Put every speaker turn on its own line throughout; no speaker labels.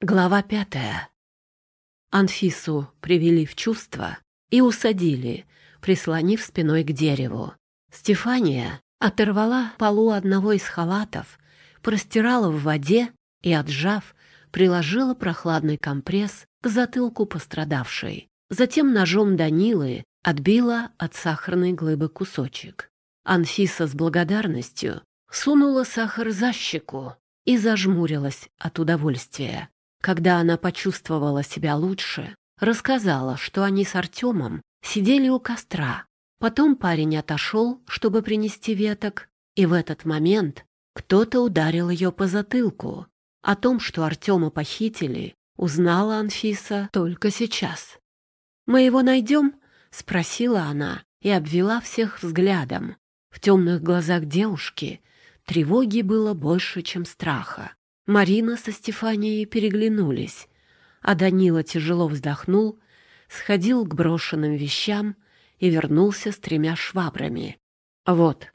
Глава пятая. Анфису привели в чувство и усадили, прислонив спиной к дереву. Стефания оторвала полу одного из халатов, простирала в воде и, отжав, приложила прохладный компресс к затылку пострадавшей. Затем ножом Данилы отбила от сахарной глыбы кусочек. Анфиса с благодарностью сунула сахар за щеку и зажмурилась от удовольствия. Когда она почувствовала себя лучше, рассказала, что они с Артемом сидели у костра. Потом парень отошел, чтобы принести веток, и в этот момент кто-то ударил ее по затылку. О том, что Артема похитили, узнала Анфиса только сейчас. «Мы его найдем?» — спросила она и обвела всех взглядом. В темных глазах девушки тревоги было больше, чем страха. Марина со Стефанией переглянулись, а Данила тяжело вздохнул, сходил к брошенным вещам и вернулся с тремя швабрами. «Вот,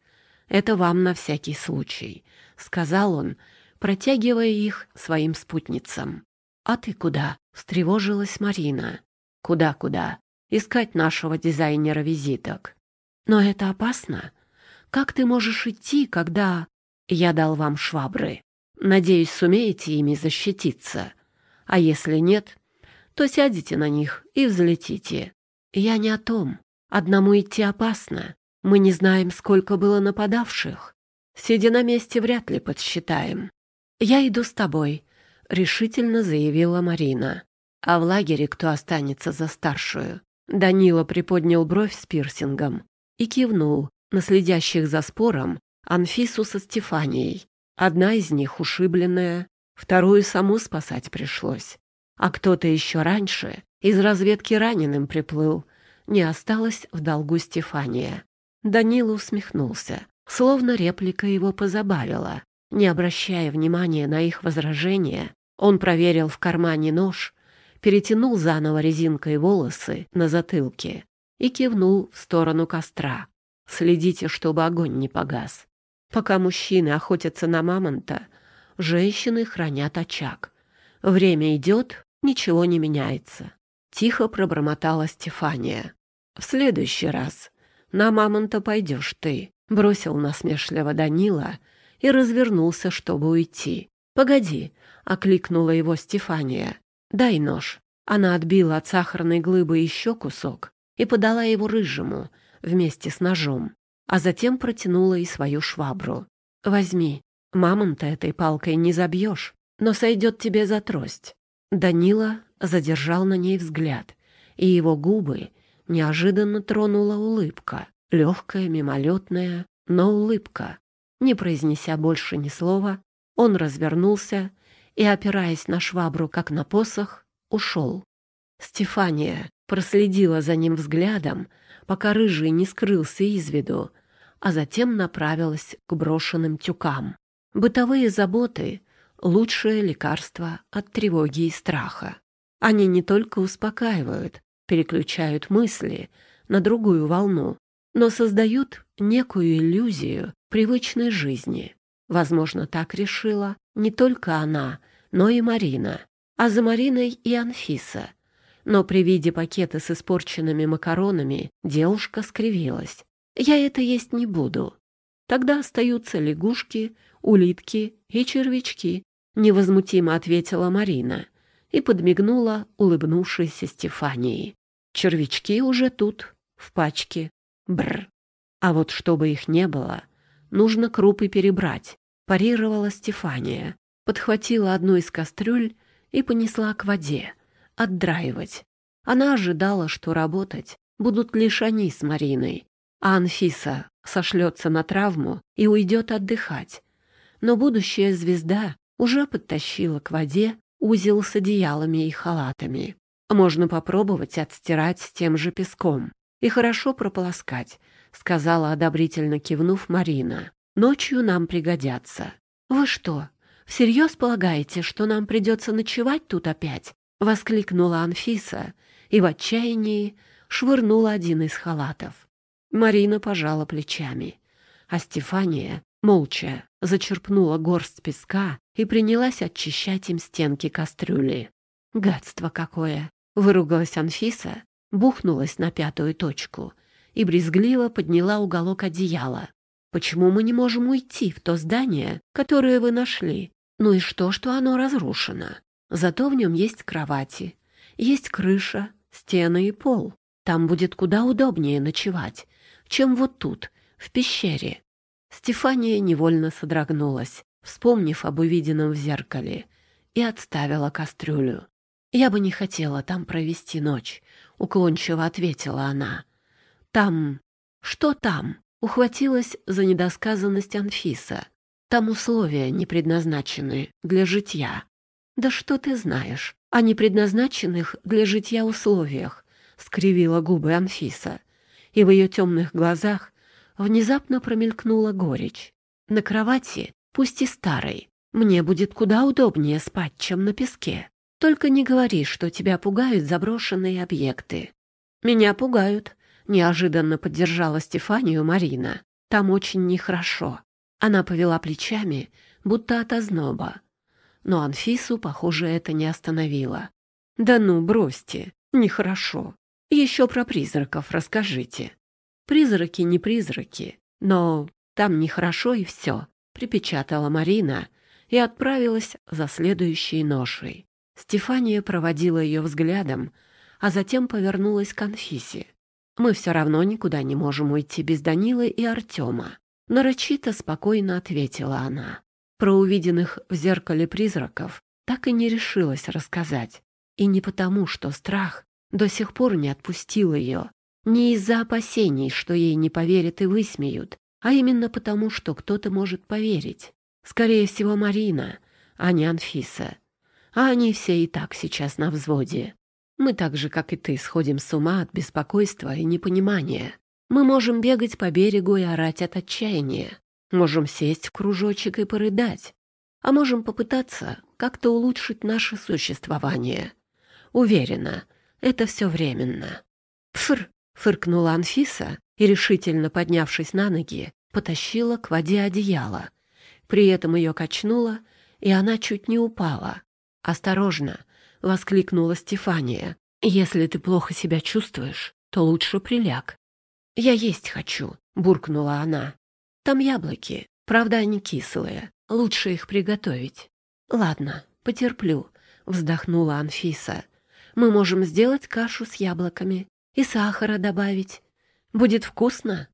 это вам на всякий случай», — сказал он, протягивая их своим спутницам. «А ты куда?» — встревожилась Марина. «Куда-куда? Искать нашего дизайнера визиток». «Но это опасно. Как ты можешь идти, когда...» «Я дал вам швабры. Надеюсь, сумеете ими защититься. А если нет, то сядете на них и взлетите. Я не о том. Одному идти опасно. Мы не знаем, сколько было нападавших. Сидя на месте, вряд ли подсчитаем. Я иду с тобой, — решительно заявила Марина. А в лагере кто останется за старшую? Данила приподнял бровь с пирсингом и кивнул на следящих за спором Анфису со Стефанией. Одна из них ушибленная, вторую саму спасать пришлось. А кто-то еще раньше из разведки раненым приплыл. Не осталось в долгу Стефания. Данила усмехнулся, словно реплика его позабавила. Не обращая внимания на их возражения, он проверил в кармане нож, перетянул заново резинкой волосы на затылке и кивнул в сторону костра. «Следите, чтобы огонь не погас. Пока мужчины охотятся на мамонта, женщины хранят очаг. Время идет, ничего не меняется. Тихо пробормотала Стефания. «В следующий раз на мамонта пойдешь ты», — бросил насмешливо Данила и развернулся, чтобы уйти. «Погоди», — окликнула его Стефания. «Дай нож». Она отбила от сахарной глыбы еще кусок и подала его рыжему вместе с ножом а затем протянула и свою швабру. «Возьми. Мамонта этой палкой не забьешь, но сойдет тебе за трость». Данила задержал на ней взгляд, и его губы неожиданно тронула улыбка, легкая, мимолетная, но улыбка. Не произнеся больше ни слова, он развернулся и, опираясь на швабру, как на посох, ушел. Стефания проследила за ним взглядом, пока рыжий не скрылся из виду, а затем направилась к брошенным тюкам. Бытовые заботы — лучшее лекарство от тревоги и страха. Они не только успокаивают, переключают мысли на другую волну, но создают некую иллюзию привычной жизни. Возможно, так решила не только она, но и Марина, а за Мариной и Анфиса — но при виде пакета с испорченными макаронами девушка скривилась. «Я это есть не буду. Тогда остаются лягушки, улитки и червячки», — невозмутимо ответила Марина и подмигнула улыбнувшейся Стефании. «Червячки уже тут, в пачке. Бр. А вот чтобы их не было, нужно крупы перебрать», — парировала Стефания, подхватила одну из кастрюль и понесла к воде отдраивать. Она ожидала, что работать будут лишь они с Мариной, а Анфиса сошлется на травму и уйдет отдыхать. Но будущая звезда уже подтащила к воде узел с одеялами и халатами. Можно попробовать отстирать с тем же песком и хорошо прополоскать, сказала одобрительно кивнув Марина. Ночью нам пригодятся. Вы что, всерьез полагаете, что нам придется ночевать тут опять? — воскликнула Анфиса и в отчаянии швырнула один из халатов. Марина пожала плечами, а Стефания молча зачерпнула горсть песка и принялась очищать им стенки кастрюли. «Гадство какое!» — выругалась Анфиса, бухнулась на пятую точку и брезгливо подняла уголок одеяла. «Почему мы не можем уйти в то здание, которое вы нашли? Ну и что, что оно разрушено? Зато в нем есть кровати, есть крыша, стены и пол. Там будет куда удобнее ночевать, чем вот тут, в пещере». Стефания невольно содрогнулась, вспомнив об увиденном в зеркале, и отставила кастрюлю. «Я бы не хотела там провести ночь», — уклончиво ответила она. «Там... Что там?» — ухватилась за недосказанность Анфиса. «Там условия не предназначены для житья». «Да что ты знаешь о непредназначенных для житья условиях?» — скривила губы Анфиса. И в ее темных глазах внезапно промелькнула горечь. «На кровати, пусть и старой, мне будет куда удобнее спать, чем на песке. Только не говори, что тебя пугают заброшенные объекты. Меня пугают, неожиданно поддержала Стефанию Марина. Там очень нехорошо. Она повела плечами, будто от озноба. Но Анфису, похоже, это не остановило. «Да ну, бросьте, нехорошо. Еще про призраков расскажите». «Призраки не призраки, но там нехорошо и все», — припечатала Марина и отправилась за следующей ношей. Стефания проводила ее взглядом, а затем повернулась к Анфисе. «Мы все равно никуда не можем уйти без Данилы и Артема», — нарочито спокойно ответила она. Про увиденных в зеркале призраков так и не решилась рассказать. И не потому, что страх до сих пор не отпустил ее, не из-за опасений, что ей не поверят и высмеют, а именно потому, что кто-то может поверить. Скорее всего, Марина, а не Анфиса а они все и так сейчас на взводе. Мы так же, как и ты, сходим с ума от беспокойства и непонимания. Мы можем бегать по берегу и орать от отчаяния. Можем сесть в кружочек и порыдать. А можем попытаться как-то улучшить наше существование. Уверена, это все временно. Фр! фыркнула Анфиса и, решительно поднявшись на ноги, потащила к воде одеяло. При этом ее качнуло, и она чуть не упала. «Осторожно!» — воскликнула Стефания. «Если ты плохо себя чувствуешь, то лучше приляг». «Я есть хочу», — буркнула она. «Там яблоки, правда, они кислые. Лучше их приготовить». «Ладно, потерплю», — вздохнула Анфиса. «Мы можем сделать кашу с яблоками и сахара добавить. Будет вкусно?»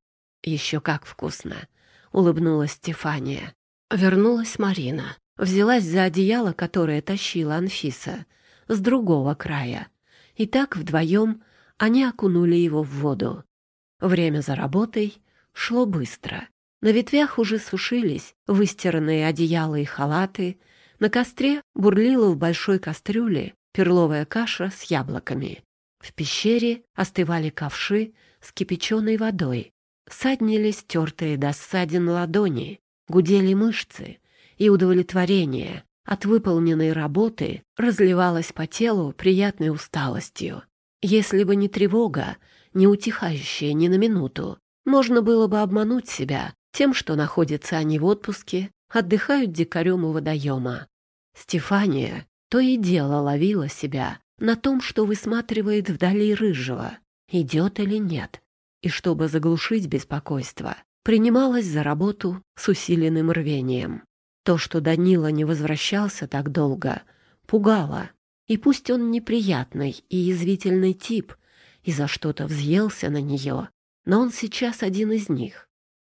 «Еще как вкусно», — улыбнулась Стефания. Вернулась Марина взялась за одеяло, которое тащила Анфиса, с другого края. И так вдвоем они окунули его в воду. Время за работой шло быстро. На ветвях уже сушились выстиранные одеяла и халаты. На костре бурлила в большой кастрюле перловая каша с яблоками. В пещере остывали ковши с кипяченой водой. Саднились тертые до ссадин ладони, гудели мышцы, и удовлетворение от выполненной работы разливалось по телу приятной усталостью. Если бы не тревога, не утихающая ни на минуту, можно было бы обмануть себя тем, что находятся они в отпуске, отдыхают дикарем у водоема. Стефания то и дело ловила себя на том, что высматривает вдали рыжего, идет или нет, и чтобы заглушить беспокойство, принималась за работу с усиленным рвением. То, что Данила не возвращался так долго, пугало. И пусть он неприятный и язвительный тип, и за что-то взъелся на нее, но он сейчас один из них.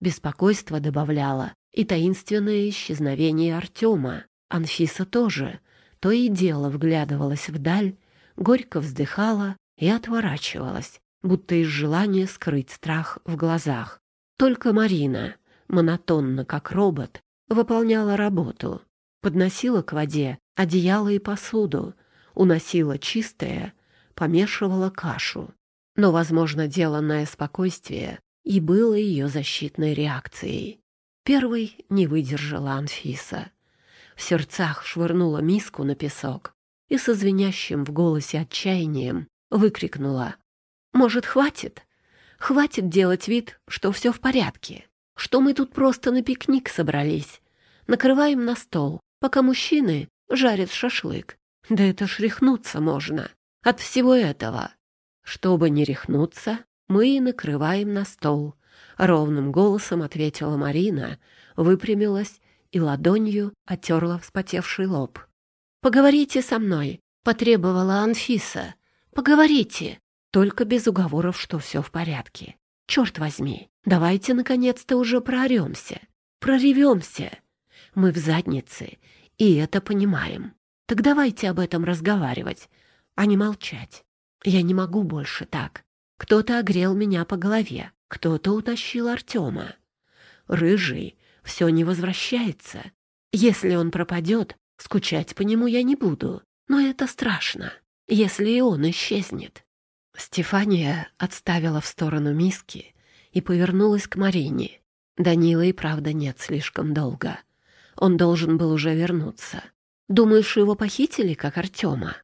Беспокойство добавляло и таинственное исчезновение Артема. Анфиса тоже то и дело вглядывалась вдаль, горько вздыхала и отворачивалась, будто из желания скрыть страх в глазах. Только Марина, монотонно как робот, выполняла работу. Подносила к воде одеяло и посуду, уносила чистое, помешивала кашу. Но, возможно, деланное спокойствие и было ее защитной реакцией. Первой не выдержала Анфиса. В сердцах швырнула миску на песок и со звенящим в голосе отчаянием выкрикнула. «Может, хватит? Хватит делать вид, что все в порядке. что мы тут просто на пикник собрались. Накрываем на стол, пока мужчины жарят шашлык. Да это ж рехнуться можно от всего этого. Чтобы не рехнуться, мы накрываем на стол. Ровным голосом ответила Марина, выпрямилась и ладонью отерла вспотевший лоб. «Поговорите со мной», — потребовала Анфиса. «Поговорите». Только без уговоров, что все в порядке. Черт возьми, давайте наконец-то уже прооремся, проревемся. Мы в заднице, и это понимаем. Так давайте об этом разговаривать, а не молчать. Я не могу больше так. Кто-то огрел меня по голове, кто-то утащил Артема. Рыжий все не возвращается. Если он пропадет, скучать по нему я не буду. Но это страшно, если и он исчезнет. Стефания отставила в сторону миски и повернулась к Марине. Данила и правда нет слишком долго. Он должен был уже вернуться. Думаешь, его похитили, как Артема?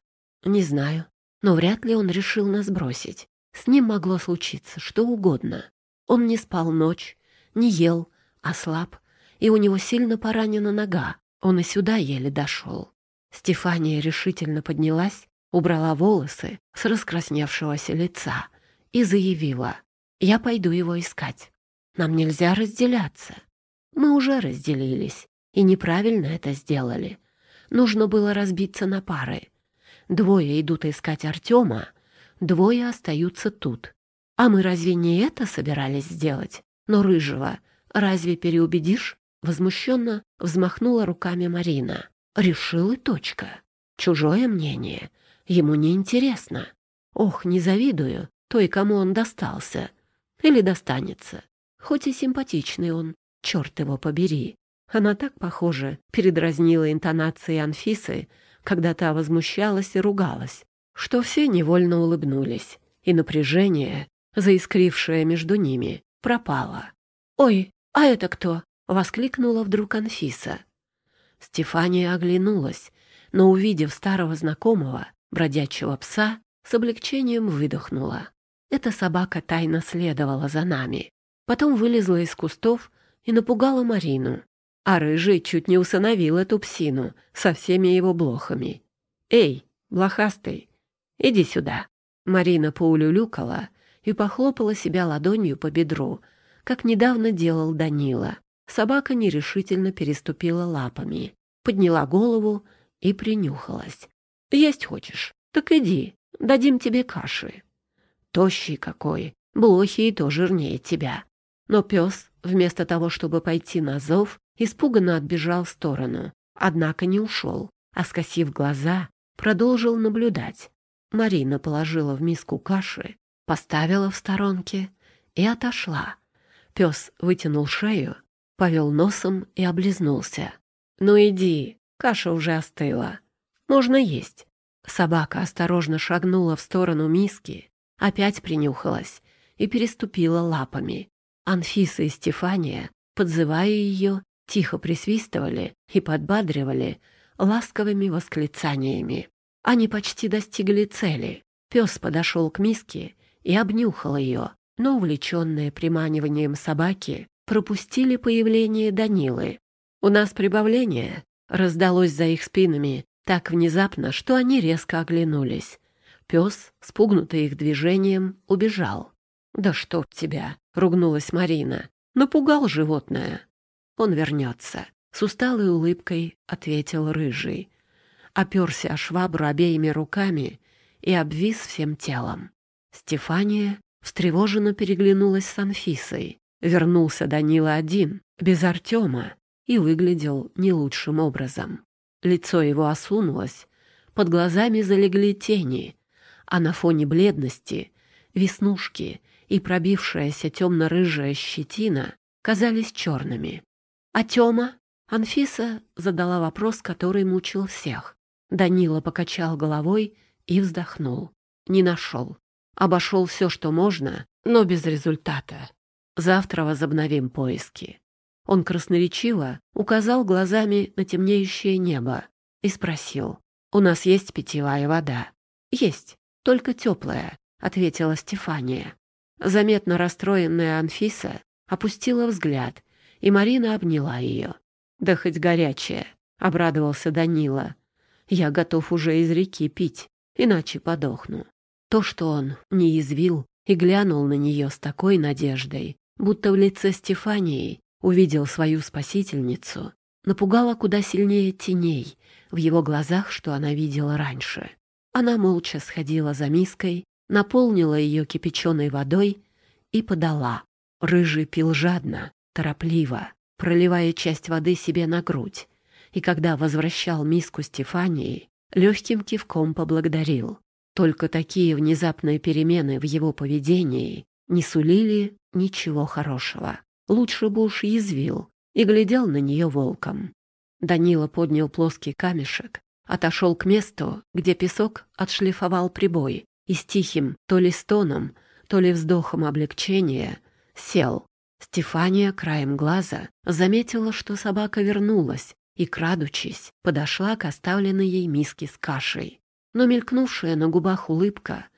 Не знаю, но вряд ли он решил нас бросить. С ним могло случиться что угодно. Он не спал ночь, не ел, ослаб, и у него сильно поранена нога. Он и сюда еле дошел. Стефания решительно поднялась убрала волосы с раскрасневшегося лица и заявила, «Я пойду его искать. Нам нельзя разделяться. Мы уже разделились, и неправильно это сделали. Нужно было разбиться на пары. Двое идут искать Артема, двое остаются тут. А мы разве не это собирались сделать? Но Рыжего разве переубедишь?» Возмущенно взмахнула руками Марина. «Решил и точка. Чужое мнение Ему не интересно. Ох, не завидую той, кому он достался. Или достанется. Хоть и симпатичный он, черт его побери. Она так, похоже, передразнила интонации Анфисы, когда та возмущалась и ругалась, что все невольно улыбнулись, и напряжение, заискрившее между ними, пропало. «Ой, а это кто?» — воскликнула вдруг Анфиса. Стефания оглянулась, но, увидев старого знакомого, бродячего пса, с облегчением выдохнула. Эта собака тайно следовала за нами. Потом вылезла из кустов и напугала Марину. А рыжий чуть не усыновил эту псину со всеми его блохами. «Эй, блохастый, иди сюда!» Марина поулюлюкала и похлопала себя ладонью по бедру, как недавно делал Данила. Собака нерешительно переступила лапами, подняла голову и принюхалась. Есть хочешь? Так иди, дадим тебе каши. Тощий какой, блохи и то жирнее тебя. Но пес, вместо того, чтобы пойти на зов, испуганно отбежал в сторону, однако не ушел, а, скосив глаза, продолжил наблюдать. Марина положила в миску каши, поставила в сторонке и отошла. Пес вытянул шею, повел носом и облизнулся. «Ну иди, каша уже остыла. Можно есть. Собака осторожно шагнула в сторону миски, опять принюхалась и переступила лапами. Анфиса и Стефания, подзывая ее, тихо присвистывали и подбадривали ласковыми восклицаниями. Они почти достигли цели. Пес подошел к миске и обнюхал ее, но, увлеченные приманиванием собаки, пропустили появление Данилы. «У нас прибавление», — раздалось за их спинами так внезапно, что они резко оглянулись. Пес, спугнутый их движением, убежал. «Да что тебя!» — ругнулась Марина. «Напугал животное!» «Он вернется!» — с усталой улыбкой ответил Рыжий. Оперся о швабру обеими руками и обвис всем телом. Стефания встревоженно переглянулась с Анфисой. Вернулся Данила один, без Артема, и выглядел не лучшим образом. Лицо его осунулось, под глазами залегли тени, а на фоне бледности веснушки и пробившаяся темно-рыжая щетина казались черными. А Тёма? Анфиса задала вопрос, который мучил всех. Данила покачал головой и вздохнул. Не нашел. Обошел все, что можно, но без результата. Завтра возобновим поиски. Он красноречиво указал глазами на темнеющее небо и спросил. «У нас есть питьевая вода?» «Есть, только теплая», — ответила Стефания. Заметно расстроенная Анфиса опустила взгляд, и Марина обняла ее. «Да хоть горячая», — обрадовался Данила. «Я готов уже из реки пить, иначе подохну». То, что он не язвил и глянул на нее с такой надеждой, будто в лице Стефании увидел свою спасительницу, напугало куда сильнее теней в его глазах, что она видела раньше. Она молча сходила за миской, наполнила ее кипяченой водой и подала. Рыжий пил жадно, торопливо, проливая часть воды себе на грудь, и когда возвращал миску Стефании, легким кивком поблагодарил. Только такие внезапные перемены в его поведении не сулили ничего хорошего. Лучше бы уж язвил и глядел на нее волком. Данила поднял плоский камешек, отошел к месту, где песок отшлифовал прибой, и с тихим то ли стоном, то ли вздохом облегчения сел. Стефания краем глаза заметила, что собака вернулась и, крадучись, подошла к оставленной ей миске с кашей. Но мелькнувшая на губах улыбка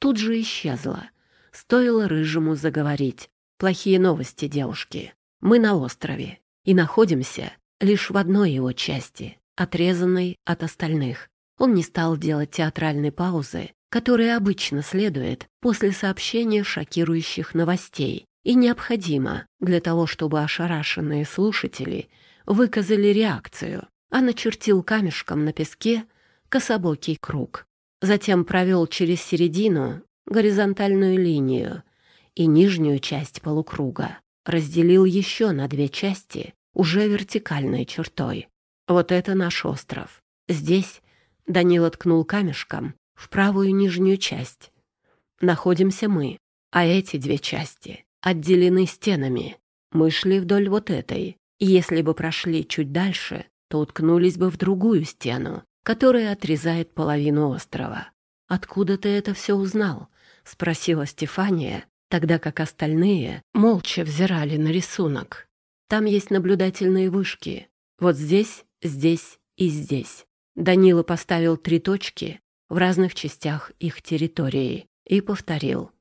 тут же исчезла. Стоило Рыжему заговорить. «Плохие новости, девушки. Мы на острове и находимся лишь в одной его части, отрезанной от остальных. Он не стал делать театральной паузы, которая обычно следует после сообщения шокирующих новостей, и необходимо для того, чтобы ошарашенные слушатели выказали реакцию, а начертил камешком на песке кособокий круг. Затем провел через середину горизонтальную линию и нижнюю часть полукруга разделил еще на две части уже вертикальной чертой. Вот это наш остров. Здесь Данила ткнул камешком в правую нижнюю часть. Находимся мы, а эти две части отделены стенами. Мы шли вдоль вот этой. Если бы прошли чуть дальше, то уткнулись бы в другую стену, которая отрезает половину острова. «Откуда ты это все узнал?» — спросила Стефания, тогда как остальные молча взирали на рисунок. «Там есть наблюдательные вышки. Вот здесь, здесь и здесь». Данила поставил три точки в разных частях их территории и повторил.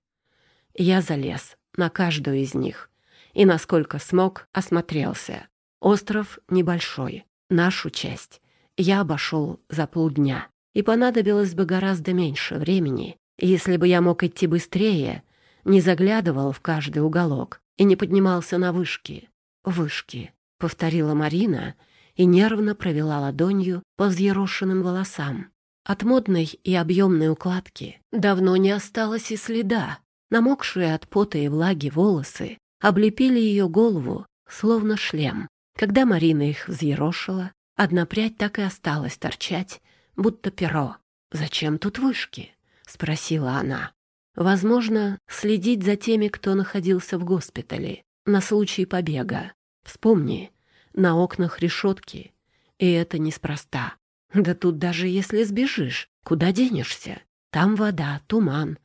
«Я залез на каждую из них и, насколько смог, осмотрелся. Остров небольшой, нашу часть я обошел за полдня, и понадобилось бы гораздо меньше времени, если бы я мог идти быстрее, не заглядывал в каждый уголок и не поднимался на вышки. «Вышки», — повторила Марина и нервно провела ладонью по взъерошенным волосам. От модной и объемной укладки давно не осталось и следа. Намокшие от пота и влаги волосы облепили ее голову, словно шлем. Когда Марина их взъерошила, одна прядь так и осталась торчать, будто перо. «Зачем тут вышки?» — спросила она. «Возможно, следить за теми, кто находился в госпитале, на случай побега. Вспомни, на окнах решетки, и это неспроста. Да тут даже если сбежишь, куда денешься? Там вода, туман,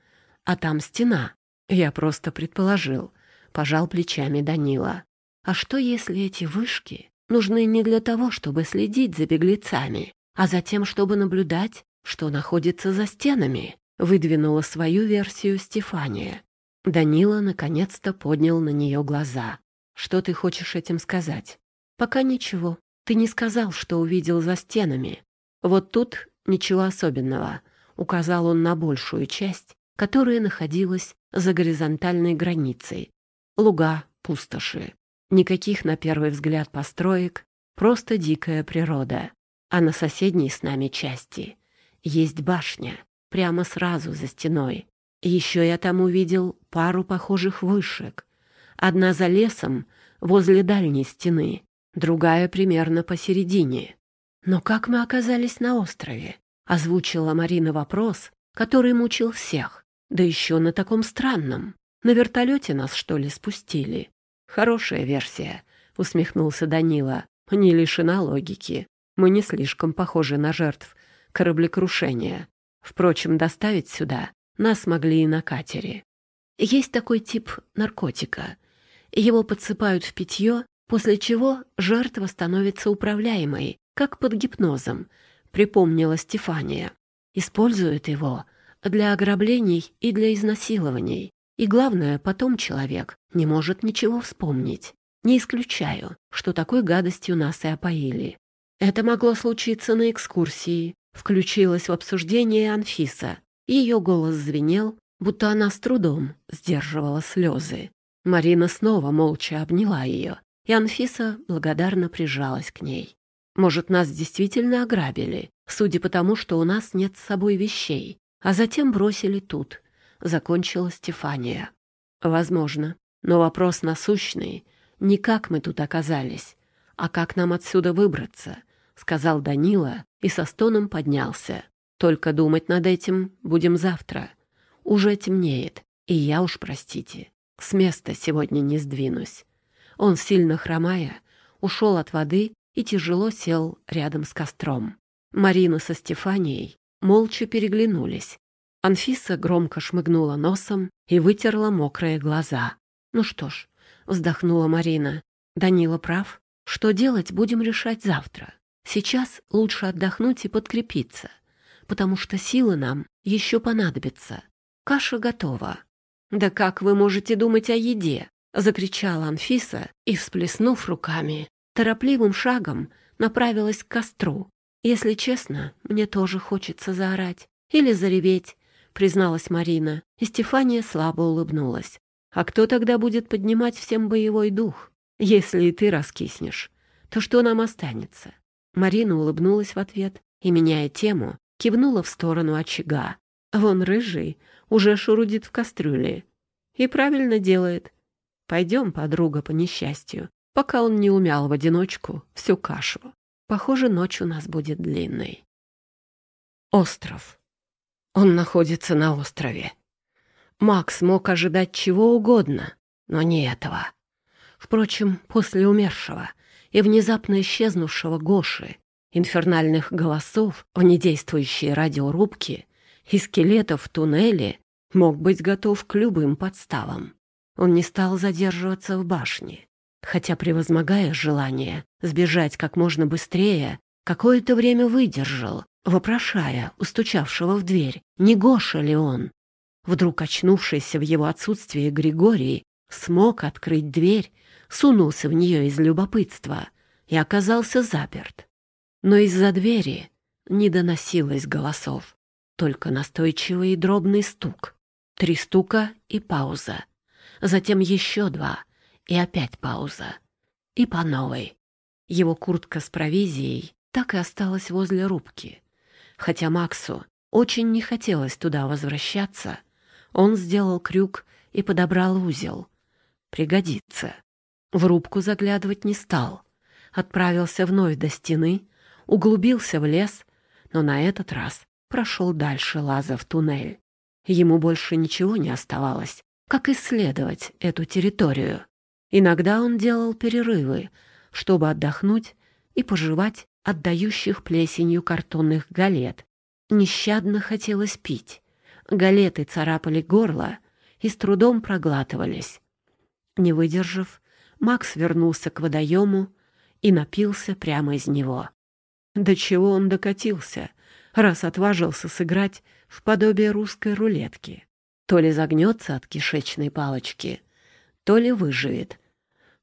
а там стена. Я просто предположил, пожал плечами Данила. А что, если эти вышки нужны не для того, чтобы следить за беглецами, а за тем, чтобы наблюдать, что находится за стенами? Выдвинула свою версию Стефания. Данила наконец-то поднял на нее глаза. «Что ты хочешь этим сказать?» «Пока ничего. Ты не сказал, что увидел за стенами. Вот тут ничего особенного», — указал он на большую часть, которая находилась за горизонтальной границей. Луга, пустоши. Никаких, на первый взгляд, построек, просто дикая природа. А на соседней с нами части есть башня, прямо сразу за стеной. Еще я там увидел пару похожих вышек. Одна за лесом, возле дальней стены, другая примерно посередине. «Но как мы оказались на острове?» — озвучила Марина вопрос, который мучил всех. Да еще на таком странном. На вертолете нас, что ли, спустили? Хорошая версия, усмехнулся Данила. Не лишена логики. Мы не слишком похожи на жертв кораблекрушения. Впрочем, доставить сюда нас могли и на катере. Есть такой тип наркотика. Его подсыпают в питье, после чего жертва становится управляемой, как под гипнозом, припомнила Стефания. Используют его для ограблений и для изнасилований. И главное, потом человек не может ничего вспомнить. Не исключаю, что такой гадостью нас и опоили. Это могло случиться на экскурсии. Включилась в обсуждение Анфиса. Ее голос звенел, будто она с трудом сдерживала слезы. Марина снова молча обняла ее, и Анфиса благодарно прижалась к ней. Может, нас действительно ограбили, судя по тому, что у нас нет с собой вещей, а затем бросили тут, — закончила Стефания. Возможно, но вопрос насущный — не как мы тут оказались, а как нам отсюда выбраться, — сказал Данила и со стоном поднялся. Только думать над этим будем завтра. Уже темнеет, и я уж, простите, с места сегодня не сдвинусь. Он, сильно хромая, ушел от воды и тяжело сел рядом с костром. Марина со Стефанией молча переглянулись. Анфиса громко шмыгнула носом и вытерла мокрые глаза. «Ну что ж», — вздохнула Марина, — «Данила прав. Что делать, будем решать завтра. Сейчас лучше отдохнуть и подкрепиться, потому что силы нам еще понадобятся. Каша готова». «Да как вы можете думать о еде?» — закричала Анфиса и, всплеснув руками, торопливым шагом направилась к костру. «Если честно, мне тоже хочется заорать или зареветь», — призналась Марина, и Стефания слабо улыбнулась. «А кто тогда будет поднимать всем боевой дух? Если и ты раскиснешь, то что нам останется?» Марина улыбнулась в ответ и, меняя тему, кивнула в сторону очага. «Вон рыжий уже шурудит в кастрюле. И правильно делает. Пойдем, подруга, по несчастью, пока он не умял в одиночку всю кашу. Похоже, ночь у нас будет длинной. Остров. Он находится на острове. Макс мог ожидать чего угодно, но не этого. Впрочем, после умершего и внезапно исчезнувшего Гоши, инфернальных голосов в недействующей радиорубке и скелетов в туннеле, мог быть готов к любым подставам. Он не стал задерживаться в башне хотя, превозмогая желание сбежать как можно быстрее, какое-то время выдержал, вопрошая устучавшего в дверь, не Гоша ли он. Вдруг очнувшийся в его отсутствие Григорий смог открыть дверь, сунулся в нее из любопытства и оказался заперт. Но из-за двери не доносилось голосов, только настойчивый и дробный стук. Три стука и пауза. Затем еще два — и опять пауза. И по новой. Его куртка с провизией так и осталась возле рубки. Хотя Максу очень не хотелось туда возвращаться, он сделал крюк и подобрал узел. Пригодится. В рубку заглядывать не стал. Отправился вновь до стены, углубился в лес, но на этот раз прошел дальше лаза в туннель. Ему больше ничего не оставалось, как исследовать эту территорию. Иногда он делал перерывы, чтобы отдохнуть и пожевать отдающих плесенью картонных галет. Нещадно хотелось пить. Галеты царапали горло и с трудом проглатывались. Не выдержав, Макс вернулся к водоему и напился прямо из него. До чего он докатился, раз отважился сыграть в подобие русской рулетки. То ли загнется от кишечной палочки, то ли выживет.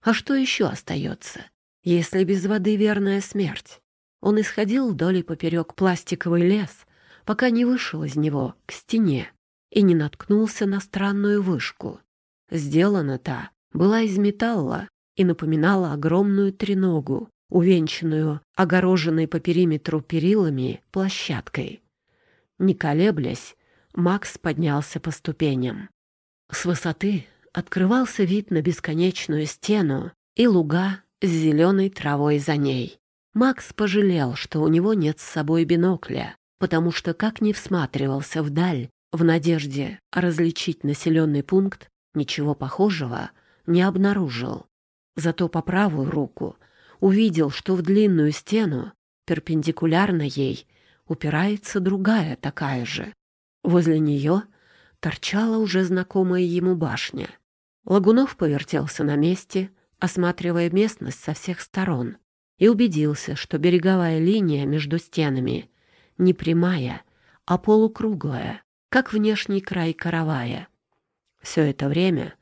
А что еще остается, если без воды верная смерть? Он исходил вдоль и поперек пластиковый лес, пока не вышел из него к стене и не наткнулся на странную вышку. Сделана та была из металла и напоминала огромную треногу, увенчанную огороженной по периметру перилами площадкой. Не колеблясь, Макс поднялся по ступеням. С высоты открывался вид на бесконечную стену и луга с зеленой травой за ней. Макс пожалел, что у него нет с собой бинокля, потому что, как ни всматривался вдаль, в надежде различить населенный пункт, ничего похожего не обнаружил. Зато по правую руку увидел, что в длинную стену, перпендикулярно ей, упирается другая такая же. Возле нее торчала уже знакомая ему башня — Лагунов повертелся на месте, осматривая местность со всех сторон, и убедился, что береговая линия между стенами не прямая, а полукруглая, как внешний край каравая. Все это время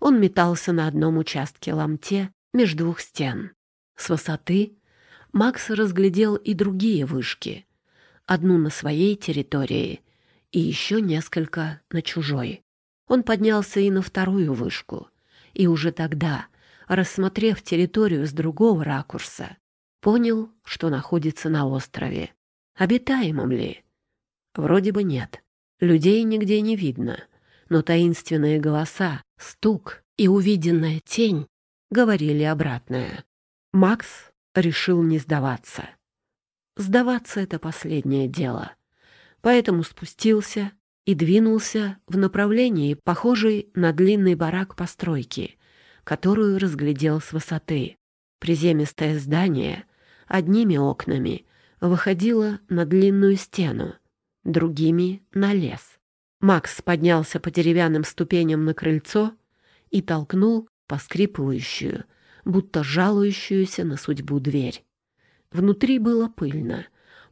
он метался на одном участке ломте между двух стен. С высоты Макс разглядел и другие вышки. Одну на своей территории и еще несколько на чужой. Он поднялся и на вторую вышку. И уже тогда, рассмотрев территорию с другого ракурса, понял, что находится на острове. Обитаемом ли? Вроде бы нет. Людей нигде не видно. Но таинственные голоса, стук и увиденная тень говорили обратное. Макс решил не сдаваться. Сдаваться — это последнее дело. Поэтому спустился и двинулся в направлении, похожей на длинный барак постройки, которую разглядел с высоты. Приземистое здание одними окнами выходило на длинную стену, другими — на лес. Макс поднялся по деревянным ступеням на крыльцо и толкнул поскрипывающую, будто жалующуюся на судьбу дверь. Внутри было пыльно,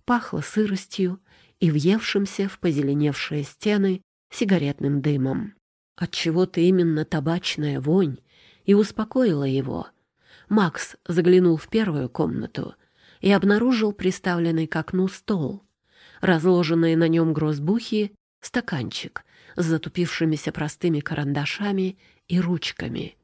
пахло сыростью и въевшимся в позеленевшие стены сигаретным дымом. Отчего-то именно табачная вонь и успокоила его. Макс заглянул в первую комнату и обнаружил приставленный к окну стол, разложенные на нем грозбухи, стаканчик с затупившимися простыми карандашами и ручками.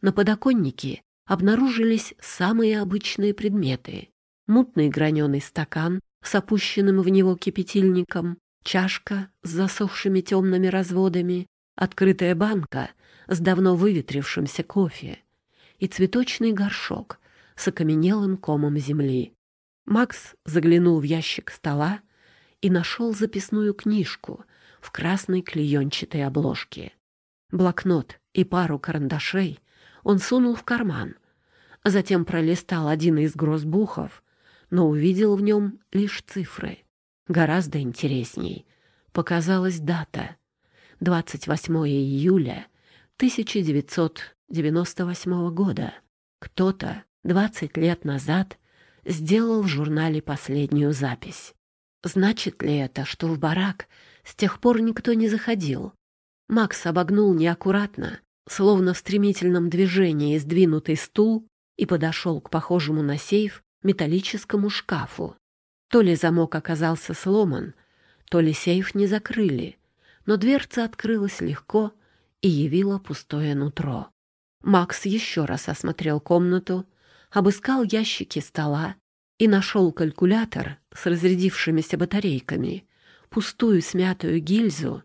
На подоконнике обнаружились самые обычные предметы. Мутный граненый стакан с опущенным в него кипятильником, чашка с засохшими темными разводами, открытая банка с давно выветрившимся кофе и цветочный горшок с окаменелым комом земли. Макс заглянул в ящик стола и нашел записную книжку в красной клеенчатой обложке. Блокнот и пару карандашей он сунул в карман, а затем пролистал один из грозбухов, но увидел в нем лишь цифры. Гораздо интересней показалась дата — 28 июля 1998 года. Кто-то 20 лет назад сделал в журнале последнюю запись. Значит ли это, что в барак с тех пор никто не заходил? Макс обогнул неаккуратно, словно в стремительном движении сдвинутый стул и подошел к похожему на сейф металлическому шкафу. То ли замок оказался сломан, то ли сейф не закрыли, но дверца открылась легко и явила пустое нутро. Макс еще раз осмотрел комнату, обыскал ящики стола и нашел калькулятор с разрядившимися батарейками, пустую смятую гильзу,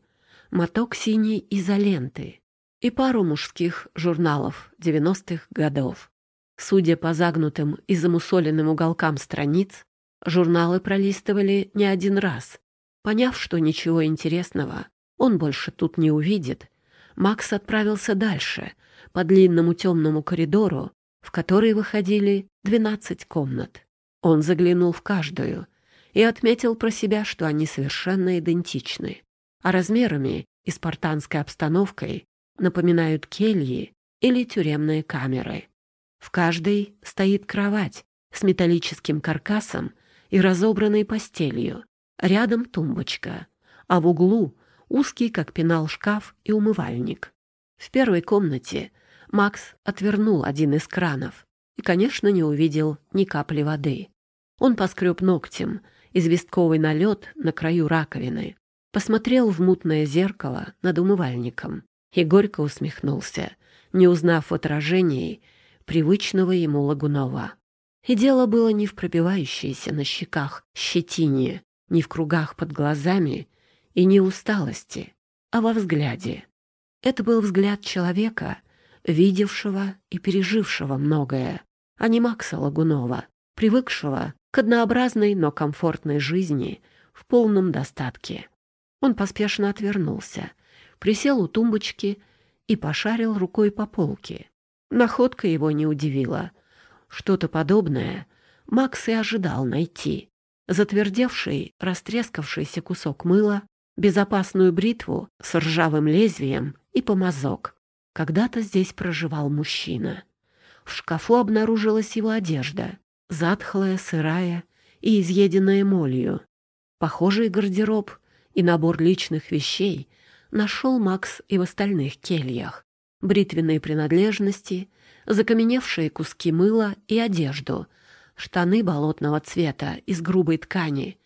моток синей изоленты и пару мужских журналов 90-х годов. Судя по загнутым и замусоленным уголкам страниц, журналы пролистывали не один раз. Поняв, что ничего интересного он больше тут не увидит, Макс отправился дальше, по длинному темному коридору, в который выходили двенадцать комнат. Он заглянул в каждую и отметил про себя, что они совершенно идентичны, а размерами и спартанской обстановкой напоминают кельи или тюремные камеры. В каждой стоит кровать с металлическим каркасом и разобранной постелью. Рядом тумбочка, а в углу узкий, как пенал, шкаф и умывальник. В первой комнате Макс отвернул один из кранов и, конечно, не увидел ни капли воды. Он поскреб ногтем известковый налет на краю раковины, посмотрел в мутное зеркало над умывальником и горько усмехнулся, не узнав в отражении привычного ему Лагунова. И дело было не в пробивающейся на щеках щетине, не в кругах под глазами и не усталости, а во взгляде. Это был взгляд человека, видевшего и пережившего многое, а не Макса Лагунова, привыкшего к однообразной, но комфортной жизни в полном достатке. Он поспешно отвернулся, присел у тумбочки и пошарил рукой по полке. Находка его не удивила. Что-то подобное Макс и ожидал найти. Затвердевший, растрескавшийся кусок мыла, безопасную бритву с ржавым лезвием и помазок. Когда-то здесь проживал мужчина. В шкафу обнаружилась его одежда, затхлая, сырая и изъеденная молью. Похожий гардероб и набор личных вещей нашел Макс и в остальных кельях. Бритвенные принадлежности, закаменевшие куски мыла и одежду, штаны болотного цвета из грубой ткани,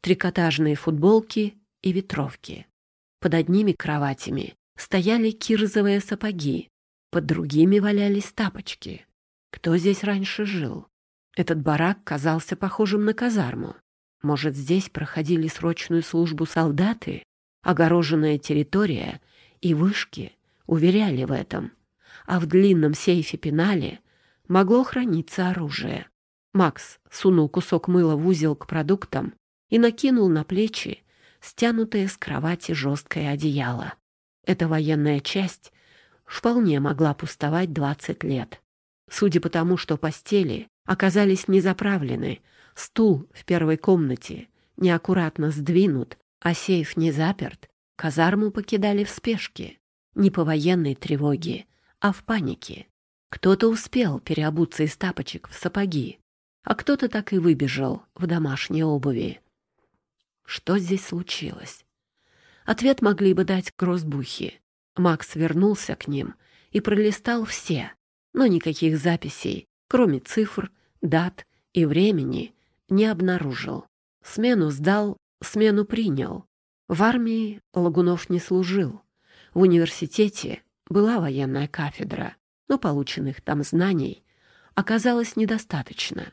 трикотажные футболки и ветровки. Под одними кроватями стояли кирзовые сапоги, под другими валялись тапочки. Кто здесь раньше жил? Этот барак казался похожим на казарму. Может, здесь проходили срочную службу солдаты? Огороженная территория и вышки уверяли в этом. А в длинном сейфе пенале могло храниться оружие. Макс сунул кусок мыла в узел к продуктам и накинул на плечи стянутое с кровати жесткое одеяло. Эта военная часть вполне могла пустовать двадцать лет. Судя по тому, что постели оказались не заправлены, стул в первой комнате неаккуратно сдвинут, а сейф не заперт, казарму покидали в спешке. Не по военной тревоге, а в панике. Кто-то успел переобуться из тапочек в сапоги, а кто-то так и выбежал в домашней обуви. Что здесь случилось? Ответ могли бы дать грозбухи. Макс вернулся к ним и пролистал все, но никаких записей, кроме цифр, дат и времени, не обнаружил. Смену сдал, смену принял. В армии Лагунов не служил. В университете была военная кафедра, но полученных там знаний оказалось недостаточно,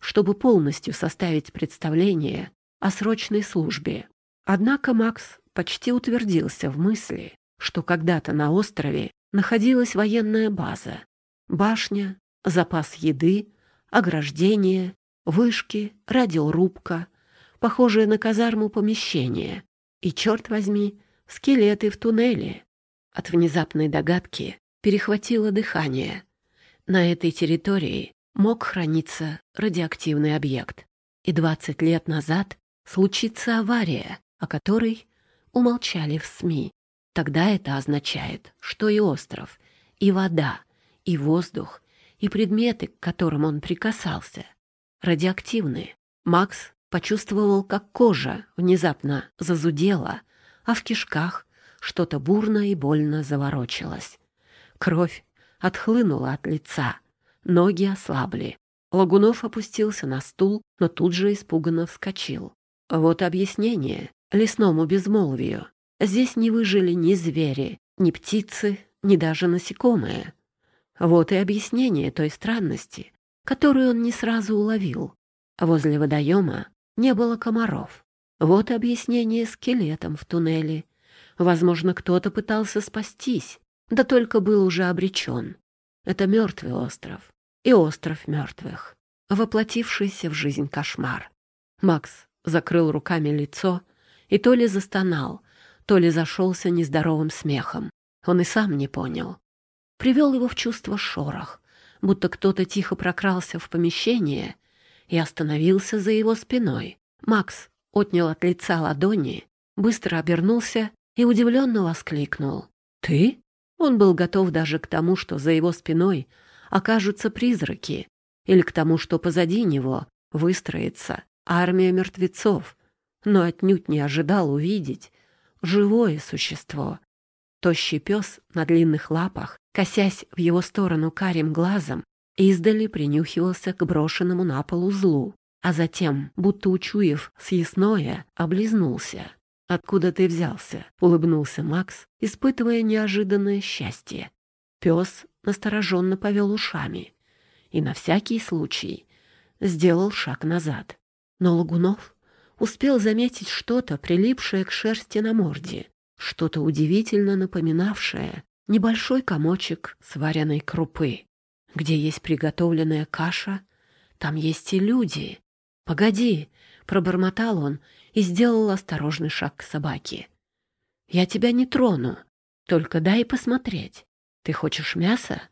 чтобы полностью составить представление о срочной службе. Однако Макс почти утвердился в мысли, что когда-то на острове находилась военная база, башня, запас еды, ограждение, вышки, радиорубка, похожее на казарму помещение и, черт возьми, скелеты в туннеле. От внезапной догадки перехватило дыхание. На этой территории мог храниться радиоактивный объект. И 20 лет назад случится авария, о которой умолчали в СМИ. Тогда это означает, что и остров, и вода, и воздух, и предметы, к которым он прикасался, радиоактивные. Макс почувствовал, как кожа внезапно зазудела, а в кишках что-то бурно и больно заворочилось. Кровь отхлынула от лица, ноги ослабли. Лагунов опустился на стул, но тут же испуганно вскочил. Вот объяснение лесному безмолвию. Здесь не выжили ни звери, ни птицы, ни даже насекомые. Вот и объяснение той странности, которую он не сразу уловил. Возле водоема не было комаров. Вот объяснение скелетом в туннеле. Возможно, кто-то пытался спастись, да только был уже обречен. Это мертвый остров и остров мертвых, воплотившийся в жизнь кошмар. Макс закрыл руками лицо и то ли застонал, то ли зашелся нездоровым смехом. Он и сам не понял. Привел его в чувство шорох, будто кто-то тихо прокрался в помещение и остановился за его спиной. Макс отнял от лица ладони, быстро обернулся и удивленно воскликнул. «Ты?» Он был готов даже к тому, что за его спиной окажутся призраки, или к тому, что позади него выстроится армия мертвецов, но отнюдь не ожидал увидеть живое существо. Тощий пес на длинных лапах, косясь в его сторону карим глазом, издали принюхивался к брошенному на пол узлу, а затем, будто учуяв съестное, облизнулся. «Откуда ты взялся?» — улыбнулся Макс, испытывая неожиданное счастье. Пес настороженно повел ушами и на всякий случай сделал шаг назад. Но Лагунов успел заметить что-то, прилипшее к шерсти на морде, что-то удивительно напоминавшее небольшой комочек сваренной крупы. Где есть приготовленная каша, там есть и люди. «Погоди!» — пробормотал он и сделал осторожный шаг к собаке. «Я тебя не трону, только дай посмотреть. Ты хочешь мяса?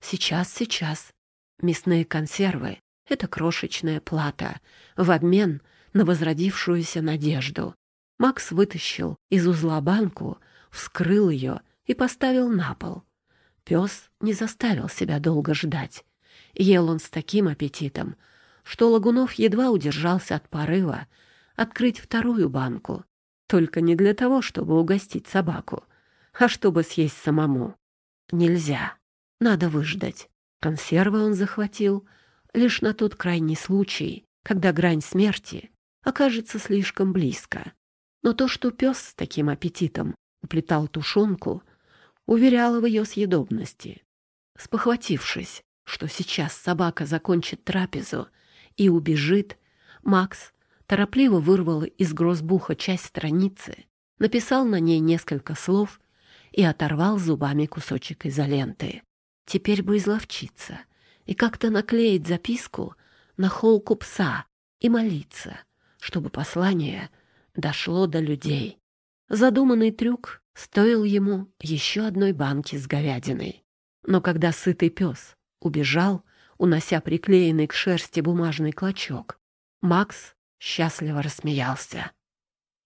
Сейчас, сейчас. Мясные консервы — это крошечная плата в обмен на возродившуюся надежду. Макс вытащил из узла банку, вскрыл ее и поставил на пол. Пес не заставил себя долго ждать. Ел он с таким аппетитом, что Лагунов едва удержался от порыва открыть вторую банку. Только не для того, чтобы угостить собаку, А чтобы съесть самому? Нельзя. Надо выждать. Консервы он захватил лишь на тот крайний случай, когда грань смерти окажется слишком близко. Но то, что пес с таким аппетитом уплетал тушенку, уверяло в ее съедобности. Спохватившись, что сейчас собака закончит трапезу и убежит, Макс торопливо вырвал из грозбуха часть страницы, написал на ней несколько слов и оторвал зубами кусочек изоленты. Теперь бы изловчиться и как-то наклеить записку на холку пса и молиться, чтобы послание дошло до людей. Задуманный трюк стоил ему еще одной банки с говядиной. Но когда сытый пес убежал, унося приклеенный к шерсти бумажный клочок, Макс счастливо рассмеялся.